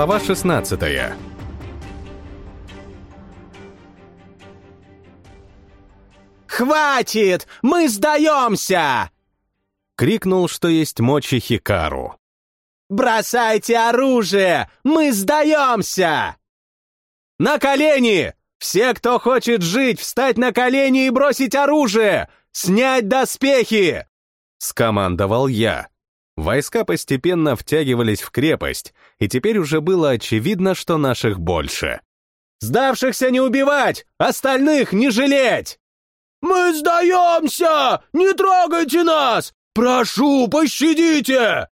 Глава 16 «Хватит! Мы сдаемся!» Крикнул, что есть мочи Хикару. «Бросайте оружие! Мы сдаемся!» «На колени! Все, кто хочет жить, встать на колени и бросить оружие! Снять доспехи!» Скомандовал я. Войска постепенно втягивались в крепость, и теперь уже было очевидно, что наших больше. «Сдавшихся не убивать! Остальных не жалеть!» «Мы сдаемся! Не трогайте нас! Прошу, пощадите!»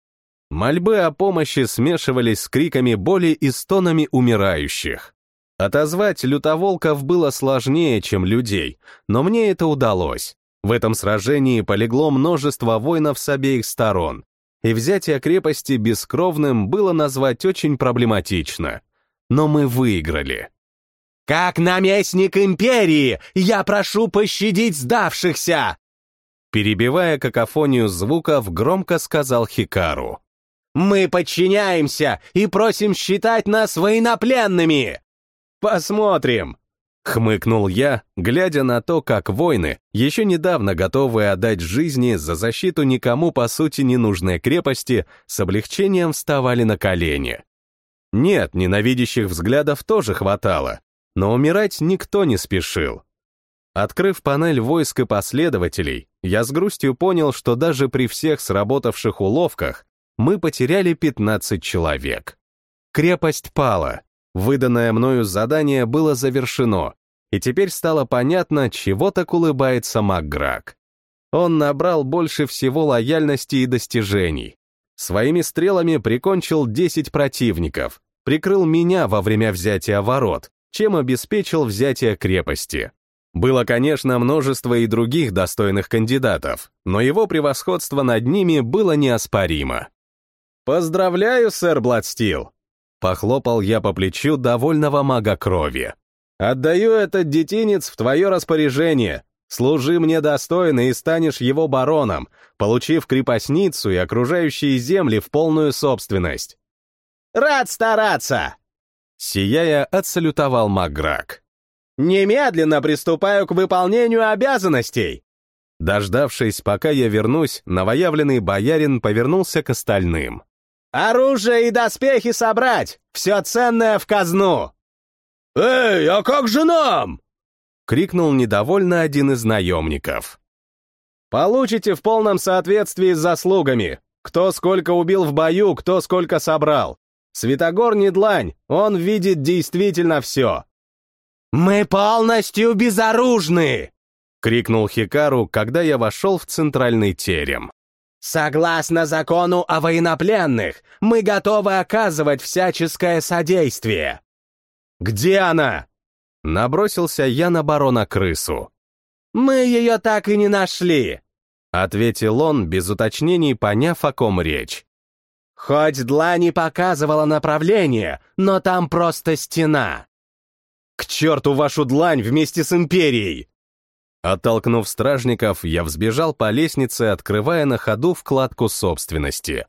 Мольбы о помощи смешивались с криками боли и стонами умирающих. Отозвать лютоволков было сложнее, чем людей, но мне это удалось. В этом сражении полегло множество воинов с обеих сторон, и взятие крепости бескровным было назвать очень проблематично. Но мы выиграли. «Как наместник империи, я прошу пощадить сдавшихся!» Перебивая какофонию звуков, громко сказал Хикару. «Мы подчиняемся и просим считать нас военнопленными!» «Посмотрим!» — хмыкнул я, глядя на то, как воины, еще недавно готовые отдать жизни за защиту никому по сути ненужной крепости, с облегчением вставали на колени. Нет, ненавидящих взглядов тоже хватало, но умирать никто не спешил. Открыв панель войск и последователей, я с грустью понял, что даже при всех сработавших уловках мы потеряли 15 человек. Крепость пала. Выданное мною задание было завершено, и теперь стало понятно, чего так улыбается Макграк. Он набрал больше всего лояльности и достижений. Своими стрелами прикончил 10 противников, прикрыл меня во время взятия ворот, чем обеспечил взятие крепости. Было, конечно, множество и других достойных кандидатов, но его превосходство над ними было неоспоримо. «Поздравляю, сэр Бладстил!» Похлопал я по плечу довольного мага крови. «Отдаю этот детинец в твое распоряжение. Служи мне достойно и станешь его бароном, получив крепостницу и окружающие земли в полную собственность». «Рад стараться!» Сияя, отсалютовал Маграк. «Немедленно приступаю к выполнению обязанностей!» Дождавшись, пока я вернусь, новоявленный боярин повернулся к остальным. «Оружие и доспехи собрать! Все ценное в казну!» «Эй, а как же нам?» — крикнул недовольно один из наемников. «Получите в полном соответствии с заслугами. Кто сколько убил в бою, кто сколько собрал. Святогор не длань, он видит действительно все. «Мы полностью безоружны!» — крикнул Хикару, когда я вошел в центральный терем. «Согласно закону о военнопленных, мы готовы оказывать всяческое содействие». «Где она?» — набросился я на барона-крысу. «Мы ее так и не нашли», — ответил он, без уточнений поняв, о ком речь. Хоть длань и показывала направление, но там просто стена. К черту вашу длань вместе с империей! Оттолкнув стражников, я взбежал по лестнице, открывая на ходу вкладку собственности.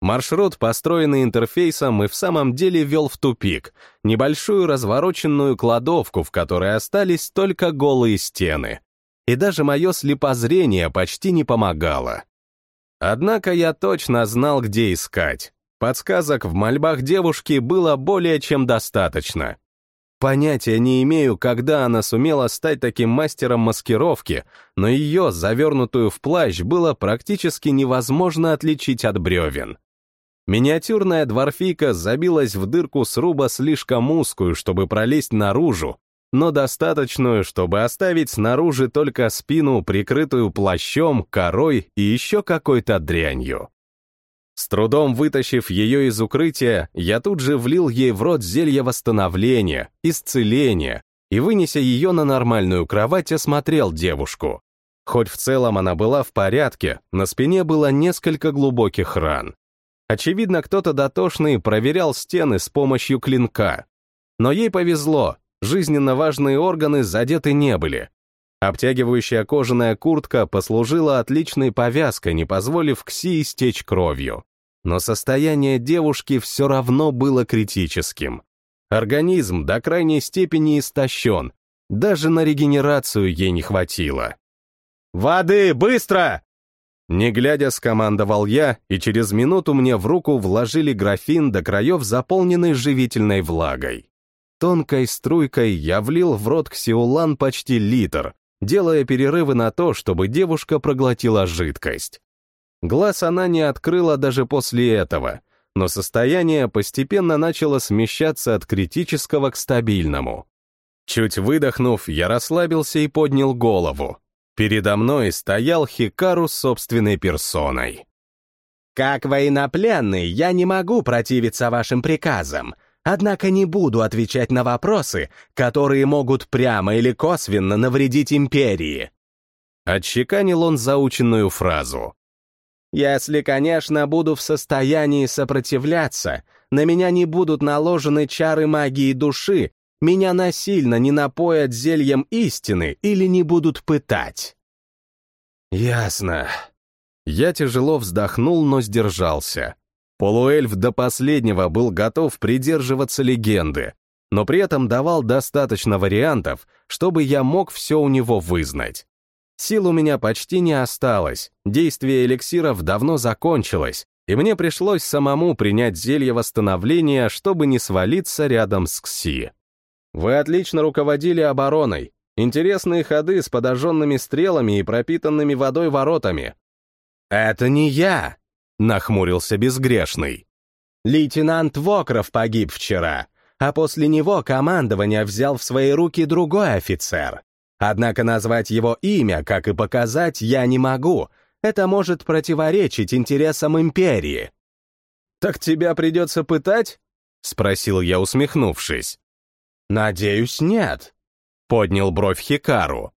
Маршрут, построенный интерфейсом, и в самом деле вел в тупик, небольшую развороченную кладовку, в которой остались только голые стены. И даже мое слепозрение почти не помогало. Однако я точно знал, где искать. Подсказок в мольбах девушки было более чем достаточно. Понятия не имею, когда она сумела стать таким мастером маскировки, но ее, завернутую в плащ, было практически невозможно отличить от бревен. Миниатюрная дворфийка забилась в дырку сруба слишком узкую, чтобы пролезть наружу, но достаточную, чтобы оставить снаружи только спину, прикрытую плащом, корой и еще какой-то дрянью. С трудом вытащив ее из укрытия, я тут же влил ей в рот зелье восстановления, исцеления, и, вынеся ее на нормальную кровать, осмотрел девушку. Хоть в целом она была в порядке, на спине было несколько глубоких ран. Очевидно, кто-то дотошный проверял стены с помощью клинка. Но ей повезло, жизненно важные органы задеты не были. Обтягивающая кожаная куртка послужила отличной повязкой, не позволив Кси истечь кровью. Но состояние девушки все равно было критическим. Организм до крайней степени истощен, даже на регенерацию ей не хватило. «Воды, быстро!» Не глядя, скомандовал я, и через минуту мне в руку вложили графин до краев, заполненный живительной влагой. Тонкой струйкой я влил в рот ксиулан почти литр, делая перерывы на то, чтобы девушка проглотила жидкость. Глаз она не открыла даже после этого, но состояние постепенно начало смещаться от критического к стабильному. Чуть выдохнув, я расслабился и поднял голову. Передо мной стоял Хикару собственной персоной. «Как военнопленный, я не могу противиться вашим приказам, однако не буду отвечать на вопросы, которые могут прямо или косвенно навредить империи». Отчеканил он заученную фразу. «Если, конечно, буду в состоянии сопротивляться, на меня не будут наложены чары магии души, меня насильно не напоят зельем истины или не будут пытать». «Ясно». Я тяжело вздохнул, но сдержался. Полуэльф до последнего был готов придерживаться легенды, но при этом давал достаточно вариантов, чтобы я мог все у него вызнать. Сил у меня почти не осталось, действие эликсиров давно закончилось, и мне пришлось самому принять зелье восстановления, чтобы не свалиться рядом с Кси. Вы отлично руководили обороной. Интересные ходы с подожженными стрелами и пропитанными водой воротами. «Это не я!» — нахмурился безгрешный. «Лейтенант Вокров погиб вчера, а после него командование взял в свои руки другой офицер. Однако назвать его имя, как и показать, я не могу. Это может противоречить интересам империи». «Так тебя придется пытать?» — спросил я, усмехнувшись. «Надеюсь, нет», — поднял бровь Хикару.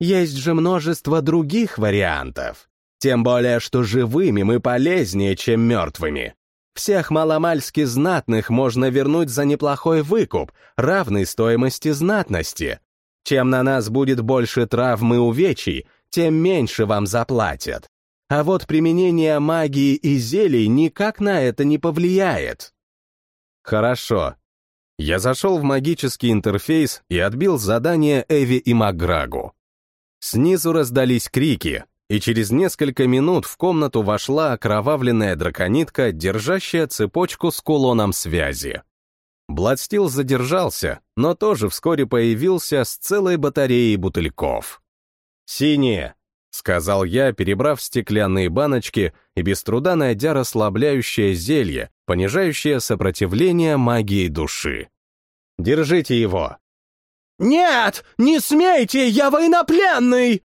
«Есть же множество других вариантов. Тем более, что живыми мы полезнее, чем мертвыми. Всех маломальски знатных можно вернуть за неплохой выкуп, равной стоимости знатности. Чем на нас будет больше травм и увечий, тем меньше вам заплатят. А вот применение магии и зелий никак на это не повлияет. Хорошо. Я зашел в магический интерфейс и отбил задание Эви и Маграгу. Снизу раздались крики, и через несколько минут в комнату вошла окровавленная драконитка, держащая цепочку с кулоном связи. Бладстил задержался, но тоже вскоре появился с целой батареей бутыльков. «Синие», — сказал я, перебрав стеклянные баночки и без труда найдя расслабляющее зелье, понижающее сопротивление магии души. «Держите его». «Нет, не смейте, я военнопленный!»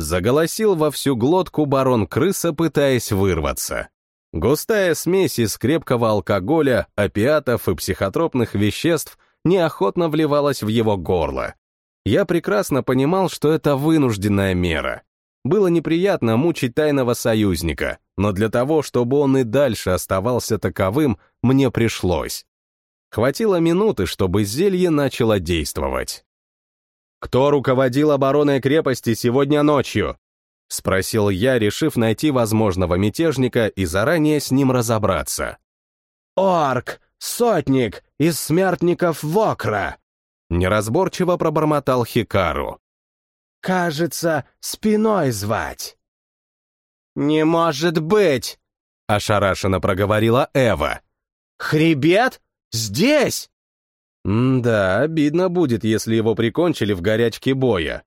Заголосил во всю глотку барон-крыса, пытаясь вырваться. Густая смесь из крепкого алкоголя, опиатов и психотропных веществ неохотно вливалась в его горло. Я прекрасно понимал, что это вынужденная мера. Было неприятно мучить тайного союзника, но для того, чтобы он и дальше оставался таковым, мне пришлось. Хватило минуты, чтобы зелье начало действовать. «Кто руководил обороной крепости сегодня ночью?» — спросил я, решив найти возможного мятежника и заранее с ним разобраться. «Орк! Сотник! Из смертников Вокра!» — неразборчиво пробормотал Хикару. «Кажется, спиной звать». «Не может быть!» — ошарашенно проговорила Эва. «Хребет? Здесь?» Да, обидно будет, если его прикончили в горячке боя.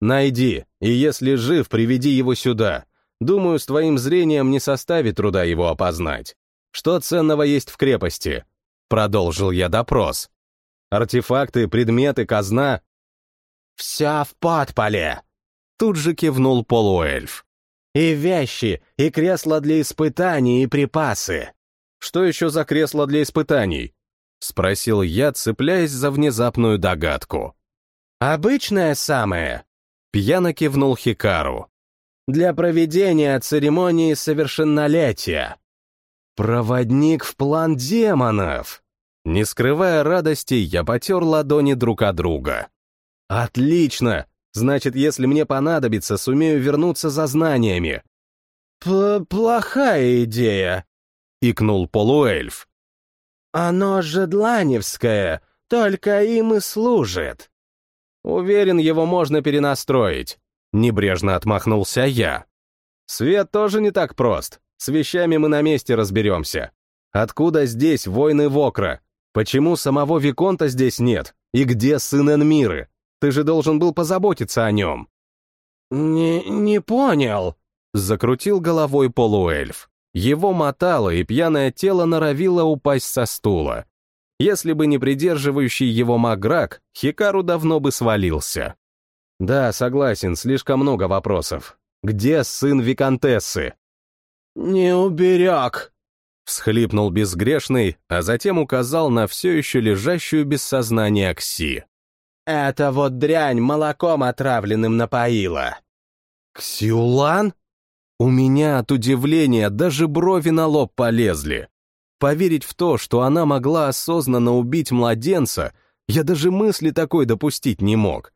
Найди, и если жив, приведи его сюда. Думаю, с твоим зрением не составит труда его опознать. Что ценного есть в крепости? Продолжил я допрос. Артефакты, предметы, казна? Вся в подполе. Тут же кивнул полуэльф. И вещи, и кресла для испытаний, и припасы. Что еще за кресло для испытаний? — спросил я, цепляясь за внезапную догадку. «Обычное самое», — пьяно кивнул Хикару. «Для проведения церемонии совершеннолетия». «Проводник в план демонов!» Не скрывая радости, я потер ладони друг от друга. «Отлично! Значит, если мне понадобится, сумею вернуться за знаниями». П «Плохая идея», икнул полуэльф. «Оно же дланевское, только им и служит». Уверен, его можно перенастроить. Небрежно отмахнулся я. Свет тоже не так прост. С вещами мы на месте разберемся. Откуда здесь войны Вокра? Почему самого Виконта здесь нет? И где сын Энмиры? Ты же должен был позаботиться о нем. «Не, не понял», — закрутил головой полуэльф. Его мотало, и пьяное тело норовило упасть со стула. Если бы не придерживающий его Маграк, Хикару давно бы свалился. Да, согласен, слишком много вопросов. Где сын Викантессы? «Не уберег», — всхлипнул безгрешный, а затем указал на все еще лежащую без сознания Кси. «Это вот дрянь молоком отравленным напоила». «Ксиулан?» У меня от удивления даже брови на лоб полезли. Поверить в то, что она могла осознанно убить младенца, я даже мысли такой допустить не мог.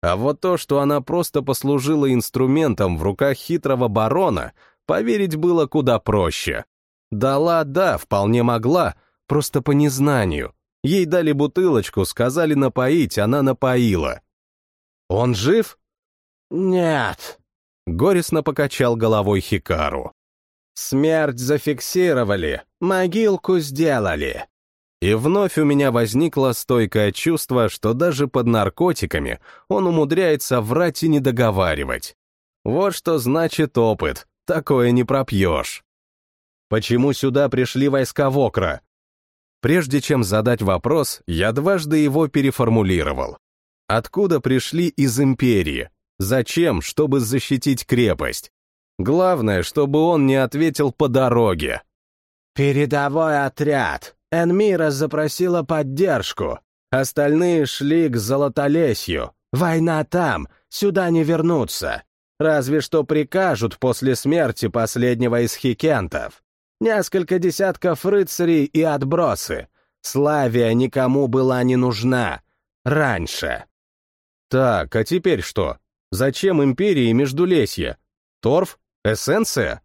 А вот то, что она просто послужила инструментом в руках хитрого барона, поверить было куда проще. Дала, да, вполне могла, просто по незнанию. Ей дали бутылочку, сказали напоить, она напоила. «Он жив?» «Нет», Горестно покачал головой Хикару. «Смерть зафиксировали, могилку сделали». И вновь у меня возникло стойкое чувство, что даже под наркотиками он умудряется врать и не договаривать. Вот что значит опыт, такое не пропьешь. Почему сюда пришли войска Вокра? Прежде чем задать вопрос, я дважды его переформулировал. Откуда пришли из Империи? Зачем? Чтобы защитить крепость. Главное, чтобы он не ответил по дороге. «Передовой отряд. Энмира запросила поддержку. Остальные шли к Золотолесью. Война там, сюда не вернуться. Разве что прикажут после смерти последнего из хикентов. Несколько десятков рыцарей и отбросы. Славия никому была не нужна. Раньше. Так, а теперь что? Зачем империи Междулесье? Торф? Эссенция?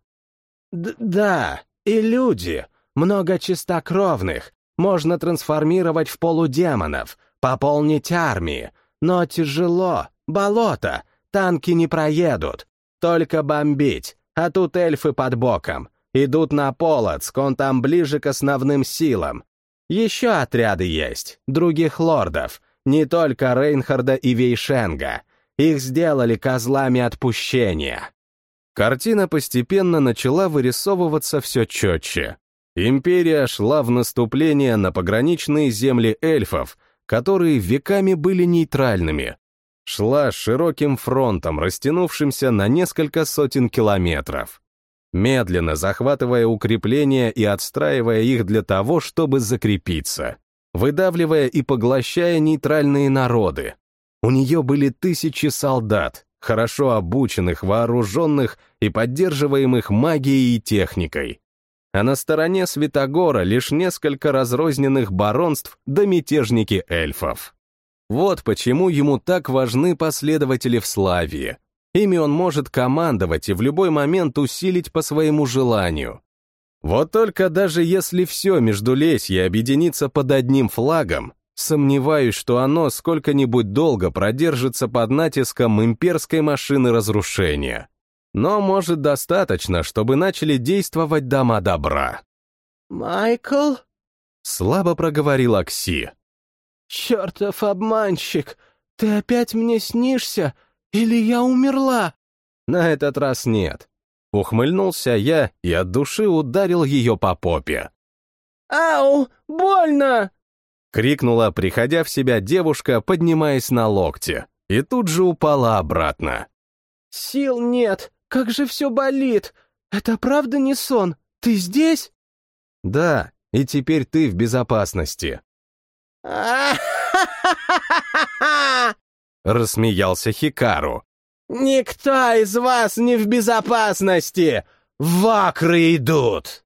Д да, и люди. Много чистокровных. Можно трансформировать в полудемонов, пополнить армии. Но тяжело. Болото. Танки не проедут. Только бомбить. А тут эльфы под боком. Идут на Полоцк, он там ближе к основным силам. Еще отряды есть, других лордов. Не только Рейнхарда и Вейшенга. Их сделали козлами отпущения. Картина постепенно начала вырисовываться все четче. Империя шла в наступление на пограничные земли эльфов, которые веками были нейтральными. Шла широким фронтом, растянувшимся на несколько сотен километров. Медленно захватывая укрепления и отстраивая их для того, чтобы закрепиться. Выдавливая и поглощая нейтральные народы, у нее были тысячи солдат, хорошо обученных, вооруженных и поддерживаемых магией и техникой. А на стороне Святогора лишь несколько разрозненных баронств да мятежники эльфов. Вот почему ему так важны последователи в Славии. Ими он может командовать и в любой момент усилить по своему желанию. Вот только даже если все Междулесье объединится под одним флагом, Сомневаюсь, что оно сколько-нибудь долго продержится под натиском имперской машины разрушения. Но, может, достаточно, чтобы начали действовать дома добра. «Майкл?» — слабо проговорил Акси. «Чертов обманщик! Ты опять мне снишься? Или я умерла?» На этот раз нет. Ухмыльнулся я и от души ударил ее по попе. «Ау! Больно!» Крикнула, приходя в себя девушка, поднимаясь на локте, и тут же упала обратно. «Сил нет! Как же все болит! Это правда не сон? Ты здесь?» «Да, и теперь ты в безопасности». Рассмеялся Хикару. «Никто из вас не в безопасности! Вакры идут!»